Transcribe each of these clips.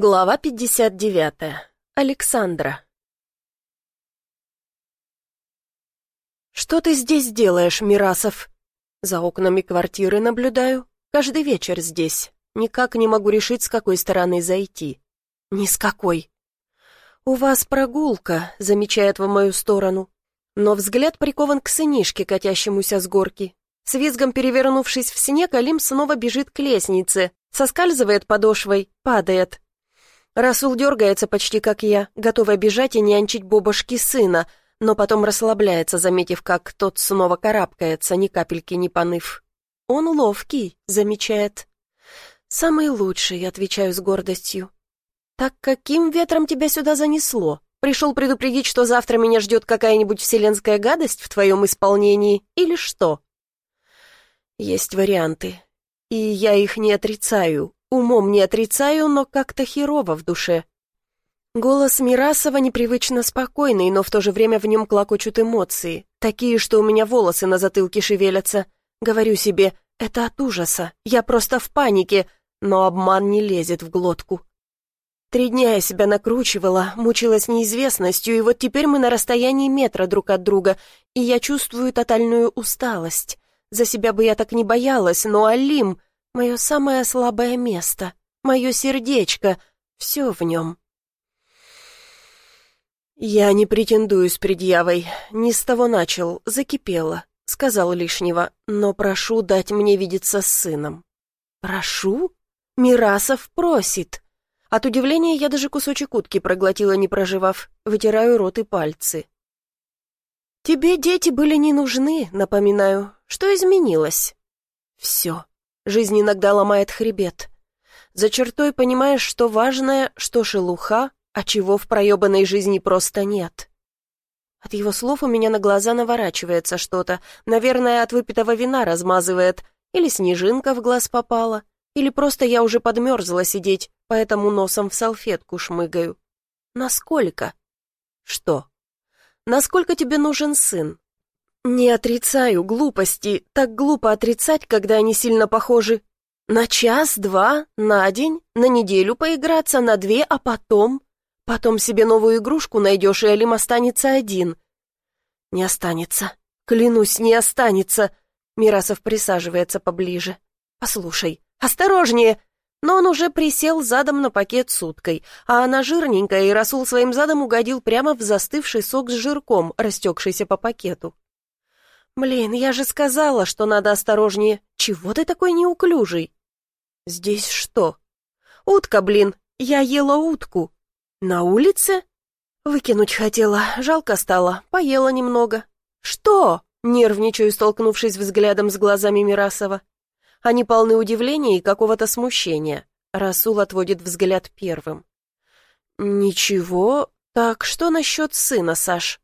Глава 59. Александра. «Что ты здесь делаешь, Мирасов?» За окнами квартиры наблюдаю. Каждый вечер здесь. Никак не могу решить, с какой стороны зайти. Ни с какой. «У вас прогулка», — замечает в мою сторону. Но взгляд прикован к сынишке, катящемуся с горки. С визгом перевернувшись в снег, Алим снова бежит к лестнице, соскальзывает подошвой, падает. Расул дергается почти как я, готовый бежать и нянчить бобошки сына, но потом расслабляется, заметив, как тот снова карабкается, ни капельки не поныв. «Он ловкий», — замечает. «Самый лучший», — отвечаю с гордостью. «Так каким ветром тебя сюда занесло? Пришел предупредить, что завтра меня ждет какая-нибудь вселенская гадость в твоем исполнении, или что?» «Есть варианты, и я их не отрицаю, Умом не отрицаю, но как-то херово в душе. Голос Мирасова непривычно спокойный, но в то же время в нем клокочут эмоции, такие, что у меня волосы на затылке шевелятся. Говорю себе, это от ужаса, я просто в панике, но обман не лезет в глотку. Три дня я себя накручивала, мучилась неизвестностью, и вот теперь мы на расстоянии метра друг от друга, и я чувствую тотальную усталость. За себя бы я так не боялась, но Алим... Мое самое слабое место, мое сердечко, все в нем. «Я не претендую с предъявой, не с того начал, закипело», — сказал лишнего, «но прошу дать мне видеться с сыном». «Прошу?» Мирасов просит. От удивления я даже кусочек утки проглотила, не проживав, вытираю рот и пальцы. «Тебе дети были не нужны, напоминаю. Что изменилось?» «Все. Жизнь иногда ломает хребет. За чертой понимаешь, что важное, что шелуха, а чего в проебанной жизни просто нет. От его слов у меня на глаза наворачивается что-то. Наверное, от выпитого вина размазывает. Или снежинка в глаз попала. Или просто я уже подмерзла сидеть, поэтому носом в салфетку шмыгаю. Насколько? Что? Насколько тебе нужен сын? «Не отрицаю глупости. Так глупо отрицать, когда они сильно похожи. На час, два, на день, на неделю поиграться, на две, а потом... Потом себе новую игрушку найдешь, и Алим останется один». «Не останется. Клянусь, не останется». Мирасов присаживается поближе. «Послушай, осторожнее!» Но он уже присел задом на пакет с уткой, а она жирненькая, и Расул своим задом угодил прямо в застывший сок с жирком, растекшийся по пакету. «Блин, я же сказала, что надо осторожнее. Чего ты такой неуклюжий?» «Здесь что?» «Утка, блин, я ела утку». «На улице?» «Выкинуть хотела, жалко стало, поела немного». «Что?» — нервничаю, столкнувшись взглядом с глазами Мирасова. Они полны удивления и какого-то смущения. Расул отводит взгляд первым. «Ничего. Так что насчет сына, Саш?»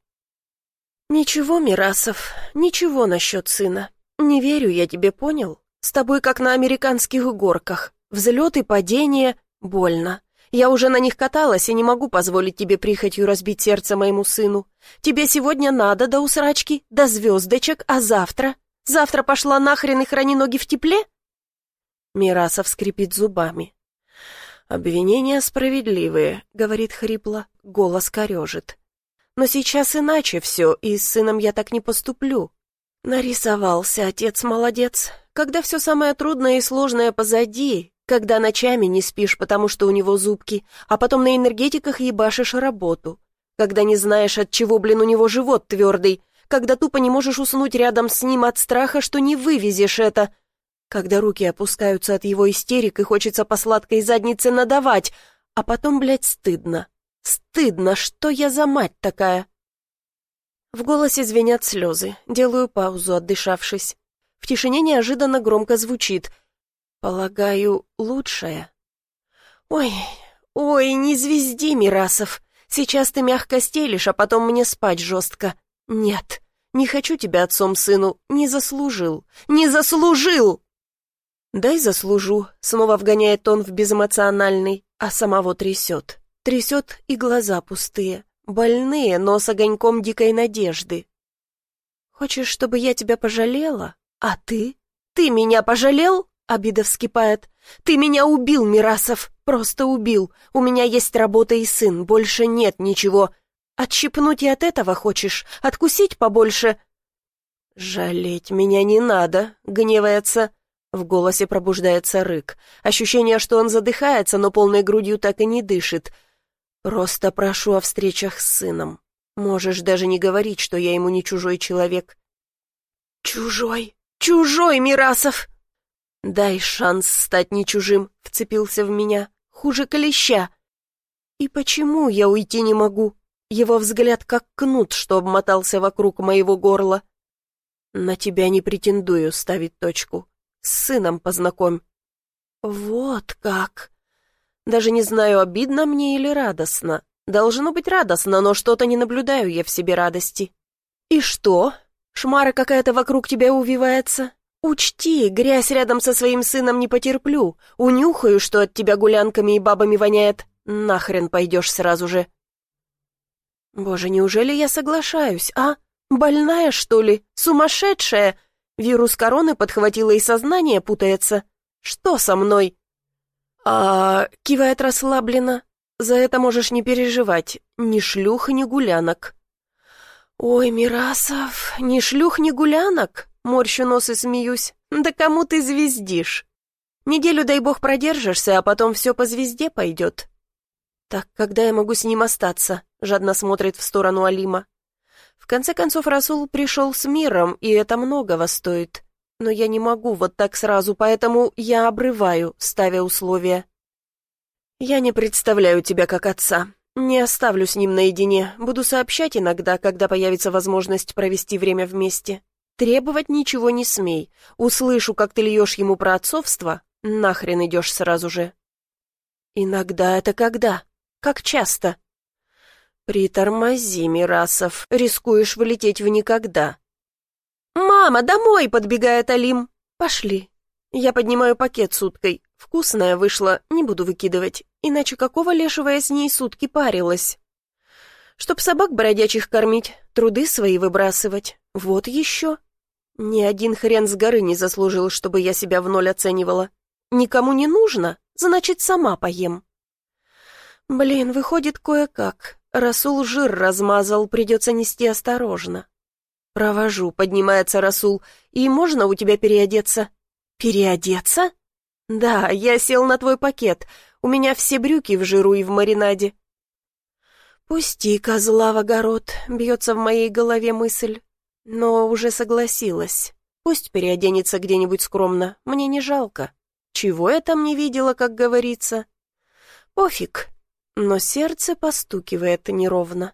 «Ничего, Мирасов, ничего насчет сына. Не верю я тебе, понял? С тобой как на американских горках. Взлет и падение больно. Я уже на них каталась и не могу позволить тебе прихотью разбить сердце моему сыну. Тебе сегодня надо до усрачки, до звездочек, а завтра? Завтра пошла нахрен и храни ноги в тепле?» Мирасов скрипит зубами. «Обвинения справедливые», — говорит хрипло, голос корежит. Но сейчас иначе все, и с сыном я так не поступлю. Нарисовался отец молодец. Когда все самое трудное и сложное позади, когда ночами не спишь, потому что у него зубки, а потом на энергетиках ебашишь работу, когда не знаешь, от чего, блин, у него живот твердый, когда тупо не можешь уснуть рядом с ним от страха, что не вывезешь это, когда руки опускаются от его истерик и хочется по сладкой заднице надавать, а потом, блядь, стыдно. Стыдно, что я за мать такая. В голосе звенят слезы. Делаю паузу, отдышавшись. В тишине неожиданно громко звучит. Полагаю, лучшее. Ой, ой, не звезди, Мирасов. Сейчас ты мягко стелишь, а потом мне спать жестко. Нет, не хочу тебя отцом сыну. Не заслужил. Не заслужил! Дай заслужу. Снова вгоняет он в безэмоциональный, а самого трясет. Трясет и глаза пустые, больные, но с огоньком дикой надежды. «Хочешь, чтобы я тебя пожалела? А ты? Ты меня пожалел?» Обида вскипает. «Ты меня убил, Мирасов! Просто убил! У меня есть работа и сын, больше нет ничего. Отщипнуть и от этого хочешь? Откусить побольше?» «Жалеть меня не надо», — гневается. В голосе пробуждается рык. Ощущение, что он задыхается, но полной грудью так и не дышит. «Просто прошу о встречах с сыном. Можешь даже не говорить, что я ему не чужой человек». «Чужой! Чужой, Мирасов!» «Дай шанс стать не чужим», — вцепился в меня. «Хуже клеща». «И почему я уйти не могу?» Его взгляд как кнут, что обмотался вокруг моего горла. «На тебя не претендую ставить точку. С сыном познакомь». «Вот как!» Даже не знаю, обидно мне или радостно. Должно быть радостно, но что-то не наблюдаю я в себе радости. «И что? Шмара какая-то вокруг тебя увивается? Учти, грязь рядом со своим сыном не потерплю. Унюхаю, что от тебя гулянками и бабами воняет. Нахрен пойдешь сразу же». «Боже, неужели я соглашаюсь, а?» Больная, что ли? Сумасшедшая? Вирус короны подхватила и сознание путается. Что со мной? А, кивает расслабленно. За это можешь не переживать. Ни шлюх, ни гулянок. Ой, Мирасов, ни шлюх, ни гулянок. Морщу нос и смеюсь. Да кому ты звездишь? Неделю, дай бог, продержишься, а потом все по звезде пойдет. Так когда я могу с ним остаться? Жадно смотрит в сторону Алима. В конце концов, Расул пришел с миром, и это многого стоит. Но я не могу вот так сразу, поэтому я обрываю, ставя условия. Я не представляю тебя как отца. Не оставлю с ним наедине, буду сообщать иногда, когда появится возможность провести время вместе. Требовать ничего не смей. Услышу, как ты льешь ему про отцовство, нахрен идешь сразу же. Иногда это когда? Как часто? «Притормози, Мирасов, рискуешь вылететь в никогда». «Мама, домой!» — подбегает Алим. «Пошли». Я поднимаю пакет с уткой. Вкусная вышла, не буду выкидывать. Иначе какого лешего я с ней сутки парилась? Чтоб собак бродячих кормить, труды свои выбрасывать. Вот еще. Ни один хрен с горы не заслужил, чтобы я себя в ноль оценивала. Никому не нужно, значит, сама поем. Блин, выходит кое-как. Расул жир размазал, придется нести осторожно. Провожу, поднимается Расул. И можно у тебя переодеться? Переодеться? Да, я сел на твой пакет. У меня все брюки в жиру и в маринаде. Пусти козла в огород, бьется в моей голове мысль. Но уже согласилась. Пусть переоденется где-нибудь скромно, мне не жалко. Чего я там не видела, как говорится? Пофиг, но сердце постукивает неровно.